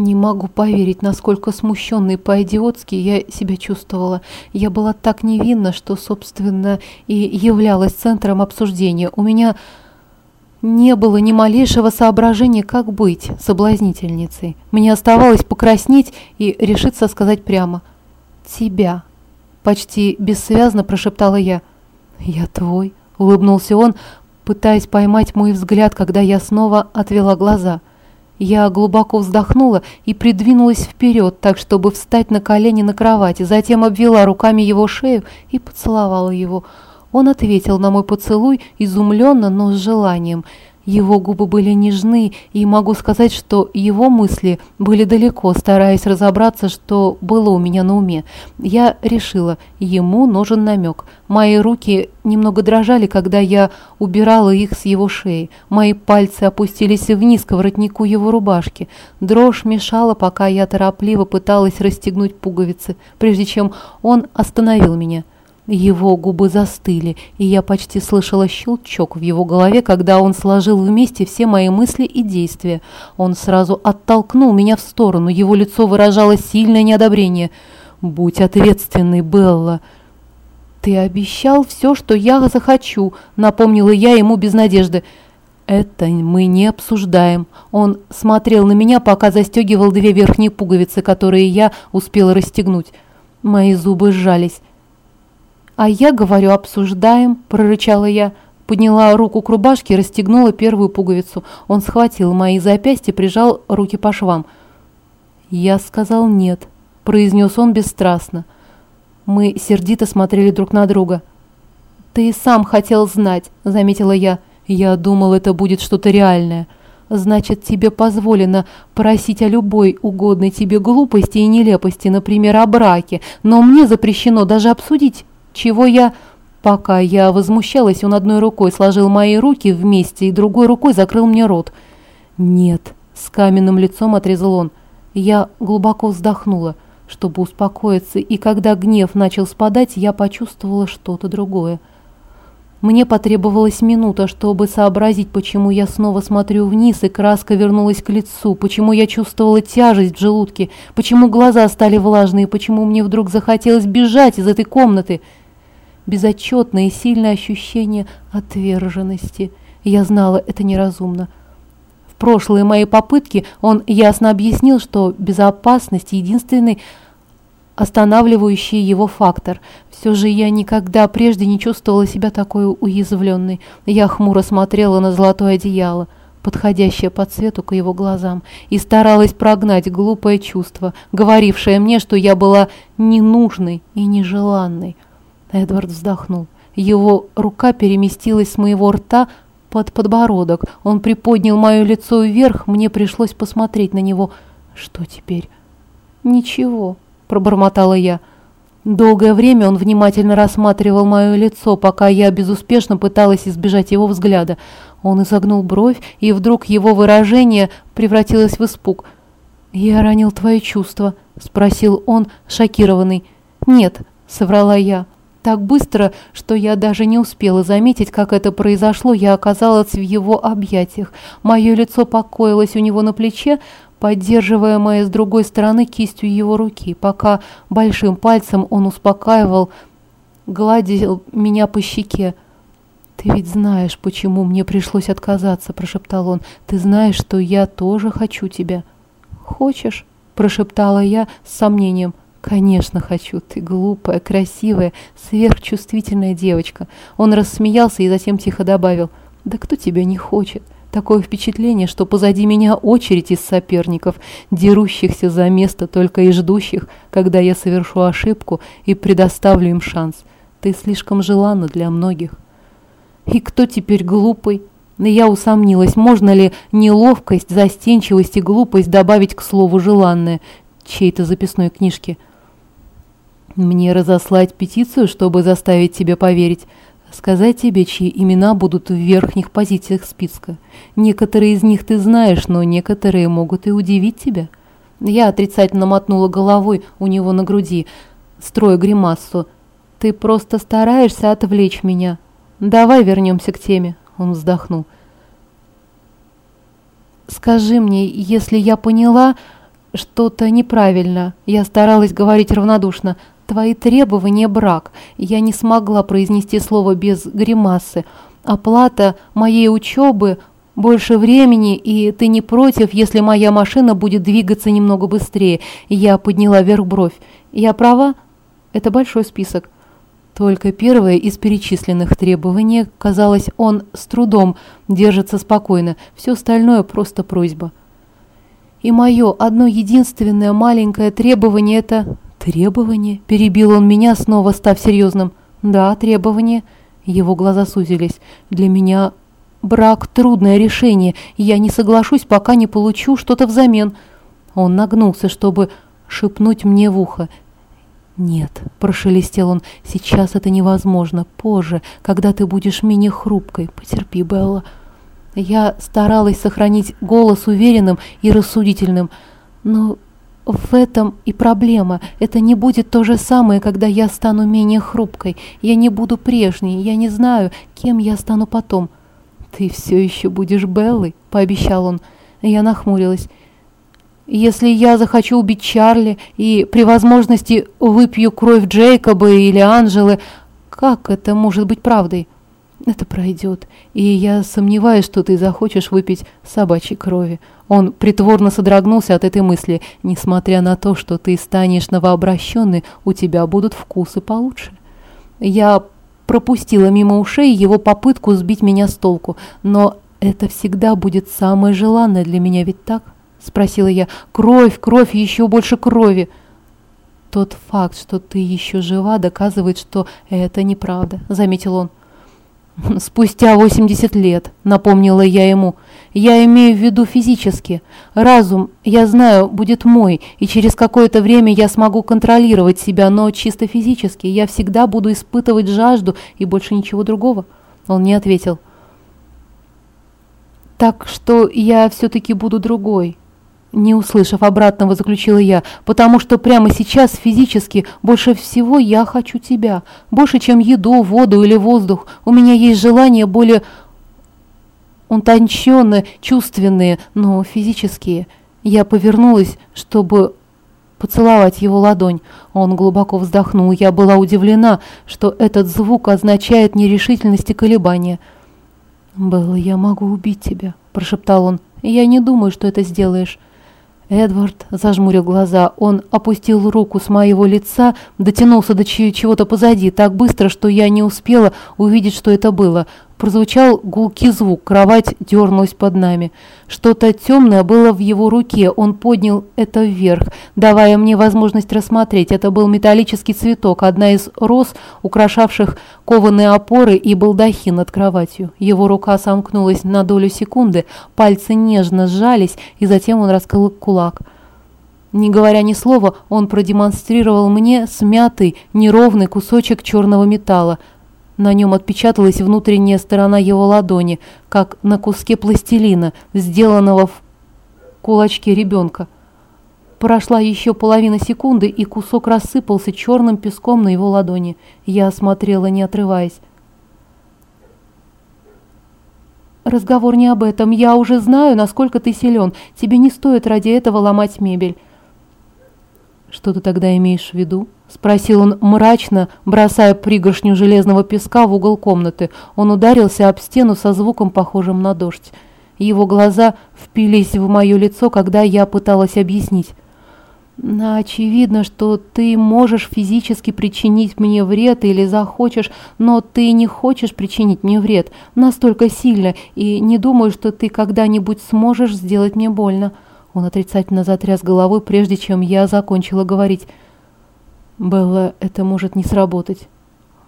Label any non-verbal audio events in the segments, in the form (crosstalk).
Не могу поверить, насколько смущенной по-идиотски я себя чувствовала. Я была так невинна, что, собственно, и являлась центром обсуждения. У меня не было ни малейшего соображения, как быть соблазнительницей. Мне оставалось покраснеть и решиться сказать прямо «Тебя». Почти бессвязно прошептала я. «Я твой», — улыбнулся он, пытаясь поймать мой взгляд, когда я снова отвела глаза. Я глубоко вздохнула и придвинулась вперед, так чтобы встать на колени на кровати, затем обвела руками его шею и поцеловала его. Он ответил на мой поцелуй изумленно, но с желанием — его губы были нежны, и могу сказать, что его мысли были далеко, стараясь разобраться, что было у меня на уме. Я решила, ему нужен намек. Мои руки немного дрожали, когда я убирала их с его шеи. Мои пальцы опустились вниз к воротнику его рубашки. Дрожь мешала, пока я торопливо пыталась расстегнуть пуговицы, прежде чем он остановил меня. Его губы застыли, и я почти слышала щелчок в его голове, когда он сложил вместе все мои мысли и действия. Он сразу оттолкнул меня в сторону, его лицо выражало сильное неодобрение. «Будь ответственной, Белла!» «Ты обещал все, что я захочу», — напомнила я ему без надежды. «Это мы не обсуждаем». Он смотрел на меня, пока застегивал две верхние пуговицы, которые я успела расстегнуть. Мои зубы сжались. «А я говорю, обсуждаем», – прорычала я. Подняла руку к рубашке и расстегнула первую пуговицу. Он схватил мои запястья, прижал руки по швам. «Я сказал нет», – произнес он бесстрастно. Мы сердито смотрели друг на друга. «Ты сам хотел знать», – заметила я. «Я думал, это будет что-то реальное». Значит, тебе позволено просить о любой угодной тебе глупости и нелепости, например, о браке, но мне запрещено даже обсудить чего я... Пока я возмущалась, он одной рукой сложил мои руки вместе и другой рукой закрыл мне рот. «Нет», — с каменным лицом отрезал он. Я глубоко вздохнула, чтобы успокоиться, и когда гнев начал спадать, я почувствовала что-то другое. Мне потребовалась минута, чтобы сообразить, почему я снова смотрю вниз, и краска вернулась к лицу, почему я чувствовала тяжесть в желудке, почему глаза стали влажные, почему мне вдруг захотелось бежать из этой комнаты — безотчетное и сильное ощущение отверженности. Я знала, это неразумно. В прошлые мои попытки он ясно объяснил, что безопасность – единственный останавливающий его фактор. Все же я никогда прежде не чувствовала себя такой уязвленной. Я хмуро смотрела на золотое одеяло, подходящее по цвету к его глазам, и старалась прогнать глупое чувство, говорившее мне, что я была ненужной и нежеланной. Эдвард вздохнул. Его рука переместилась с моего рта под подбородок. Он приподнял мое лицо вверх, мне пришлось посмотреть на него. Что теперь? Ничего, пробормотала я. Долгое время он внимательно рассматривал мое лицо, пока я безуспешно пыталась избежать его взгляда. Он изогнул бровь, и вдруг его выражение превратилось в испуг. «Я ранил твои чувства?» – спросил он, шокированный. «Нет», – соврала я. Так быстро, что я даже не успела заметить, как это произошло, я оказалась в его объятиях. Мое лицо покоилось у него на плече, поддерживаемое с другой стороны кистью его руки, пока большим пальцем он успокаивал, гладил меня по щеке. «Ты ведь знаешь, почему мне пришлось отказаться», – прошептал он. «Ты знаешь, что я тоже хочу тебя». «Хочешь?» – прошептала я с сомнением. «Конечно хочу. Ты глупая, красивая, сверхчувствительная девочка». Он рассмеялся и затем тихо добавил. «Да кто тебя не хочет?» Такое впечатление, что позади меня очередь из соперников, дерущихся за место только и ждущих, когда я совершу ошибку и предоставлю им шанс. Ты слишком желанна для многих. И кто теперь глупый? Я усомнилась, можно ли неловкость, застенчивость и глупость добавить к слову «желанное» чьей-то записной книжке – мне разослать петицию, чтобы заставить тебя поверить. Сказать тебе, чьи имена будут в верхних позициях списка. Некоторые из них ты знаешь, но некоторые могут и удивить тебя. Я отрицательно мотнула головой у него на груди, строя гримасу. Ты просто стараешься отвлечь меня. Давай вернемся к теме. Он вздохнул. Скажи мне, если я поняла, что-то неправильно. Я старалась говорить равнодушно. Твои требования – брак. Я не смогла произнести слово без гримасы. Оплата моей учебы – больше времени, и ты не против, если моя машина будет двигаться немного быстрее. Я подняла вверх бровь. Я права? Это большой список. Только первое из перечисленных требований, казалось, он с трудом держится спокойно. Все остальное просто просьба. И мое одно единственное маленькое требование – это «Требование?» – перебил он меня, снова став серьезным. «Да, требование». Его глаза сузились. «Для меня брак – трудное решение, и я не соглашусь, пока не получу что-то взамен». Он нагнулся, чтобы шепнуть мне в ухо. «Нет», – прошелестел он, – «сейчас это невозможно. Позже, когда ты будешь менее хрупкой. Потерпи, Белла». Я старалась сохранить голос уверенным и рассудительным, но в этом и проблема. Это не будет то же самое, когда я стану менее хрупкой. Я не буду прежней. Я не знаю, кем я стану потом. «Ты все еще будешь Беллой», — пообещал он. Я нахмурилась. «Если я захочу убить Чарли и при возможности выпью кровь Джейкоба или Анжелы, как это может быть правдой?» Это пройдет, и я сомневаюсь, что ты захочешь выпить собачьей крови. Он притворно содрогнулся от этой мысли. Несмотря на то, что ты станешь новообращенной, у тебя будут вкусы получше. Я пропустила мимо ушей его попытку сбить меня с толку, но это всегда будет самое желанное для меня, ведь так? Спросила я. Кровь, кровь, еще больше крови. Тот факт, что ты еще жива, доказывает, что это неправда, заметил он. (laughs) «Спустя 80 лет», — напомнила я ему. «Я имею в виду физически. Разум, я знаю, будет мой, и через какое-то время я смогу контролировать себя, но чисто физически я всегда буду испытывать жажду и больше ничего другого». Он не ответил. «Так что я все-таки буду другой». Не услышав обратного, заключила я, потому что прямо сейчас физически больше всего я хочу тебя. Больше, чем еду, воду или воздух. У меня есть желания более утонченные, чувственные, но физические. Я повернулась, чтобы поцеловать его ладонь. Он глубоко вздохнул. Я была удивлена, что этот звук означает нерешительность и колебания. «Белла, я могу убить тебя», – прошептал он. «Я не думаю, что это сделаешь». Эдвард зажмурил глаза. Он опустил руку с моего лица, дотянулся до чего-то позади так быстро, что я не успела увидеть, что это было. Прозвучал гулкий звук, кровать дернулась под нами. Что-то темное было в его руке, он поднял это вверх, давая мне возможность рассмотреть. Это был металлический цветок, одна из роз, украшавших кованые опоры и балдахин над кроватью. Его рука сомкнулась на долю секунды, пальцы нежно сжались, и затем он раскрыл кулак. Не говоря ни слова, он продемонстрировал мне смятый, неровный кусочек черного металла. На нем отпечаталась внутренняя сторона его ладони, как на куске пластилина, сделанного в кулачке ребенка. Прошла еще половина секунды, и кусок рассыпался черным песком на его ладони. Я смотрела, не отрываясь. «Разговор не об этом. Я уже знаю, насколько ты силен. Тебе не стоит ради этого ломать мебель». «Что ты тогда имеешь в виду?» – спросил он мрачно, бросая пригоршню железного песка в угол комнаты. Он ударился об стену со звуком, похожим на дождь. Его глаза впились в мое лицо, когда я пыталась объяснить. «Очевидно, что ты можешь физически причинить мне вред или захочешь, но ты не хочешь причинить мне вред настолько сильно, и не думаю, что ты когда-нибудь сможешь сделать мне больно». Он отрицательно затряс головой, прежде чем я закончила говорить. «Белла, это может не сработать».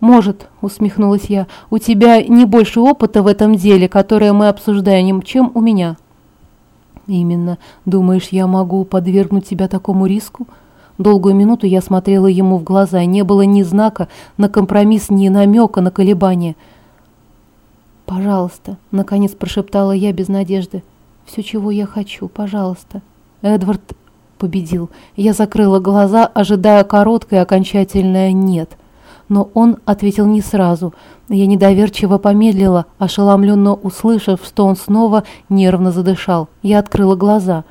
«Может», — усмехнулась я, — «у тебя не больше опыта в этом деле, которое мы обсуждаем, чем у меня». «Именно. Думаешь, я могу подвергнуть тебя такому риску?» Долгую минуту я смотрела ему в глаза, не было ни знака на компромисс, ни намека на колебание. «Пожалуйста», — наконец прошептала я без надежды все, чего я хочу, пожалуйста». Эдвард победил. Я закрыла глаза, ожидая короткое окончательное «нет». Но он ответил не сразу. Я недоверчиво помедлила, ошеломленно услышав, что он снова нервно задышал. Я открыла глаза.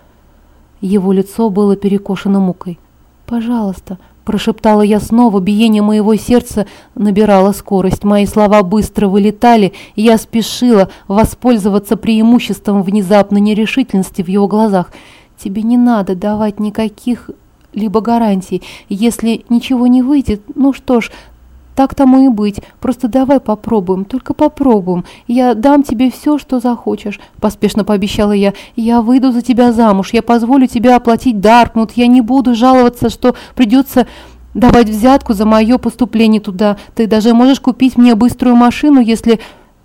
Его лицо было перекошено мукой. «Пожалуйста», – прошептала я снова, биение моего сердца набирало скорость. Мои слова быстро вылетали, и я спешила воспользоваться преимуществом внезапной нерешительности в его глазах. «Тебе не надо давать никаких либо гарантий. Если ничего не выйдет, ну что ж, так тому и быть. Просто давай попробуем, только попробуем. Я дам тебе все, что захочешь, поспешно пообещала я. Я выйду за тебя замуж, я позволю тебе оплатить Даркмут, я не буду жаловаться, что придется давать взятку за мое поступление туда. Ты даже можешь купить мне быструю машину, если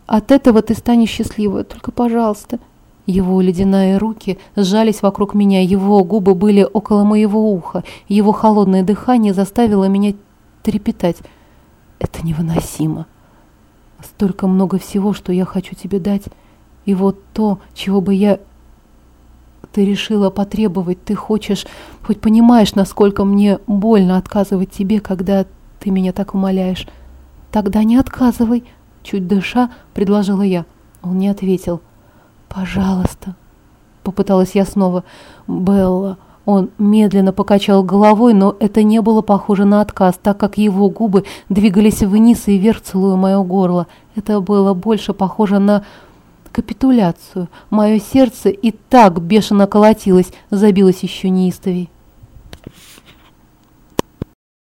от этого ты станешь счастливой. Только, пожалуйста. Его ледяные руки сжались вокруг меня, его губы были около моего уха, его холодное дыхание заставило меня трепетать. Это невыносимо. Столько много всего, что я хочу тебе дать. И вот то, чего бы я... Ты решила потребовать, ты хочешь... Хоть понимаешь, насколько мне больно отказывать тебе, когда ты меня так умоляешь. Тогда не отказывай, чуть дыша, предложила я. Он не ответил. Пожалуйста, попыталась я снова. Белла, он медленно покачал головой, но это не было похоже на отказ, так как его губы двигались вниз и вверх, целуя мое горло. Это было больше похоже на капитуляцию. Мое сердце и так бешено колотилось, забилось еще неистовей.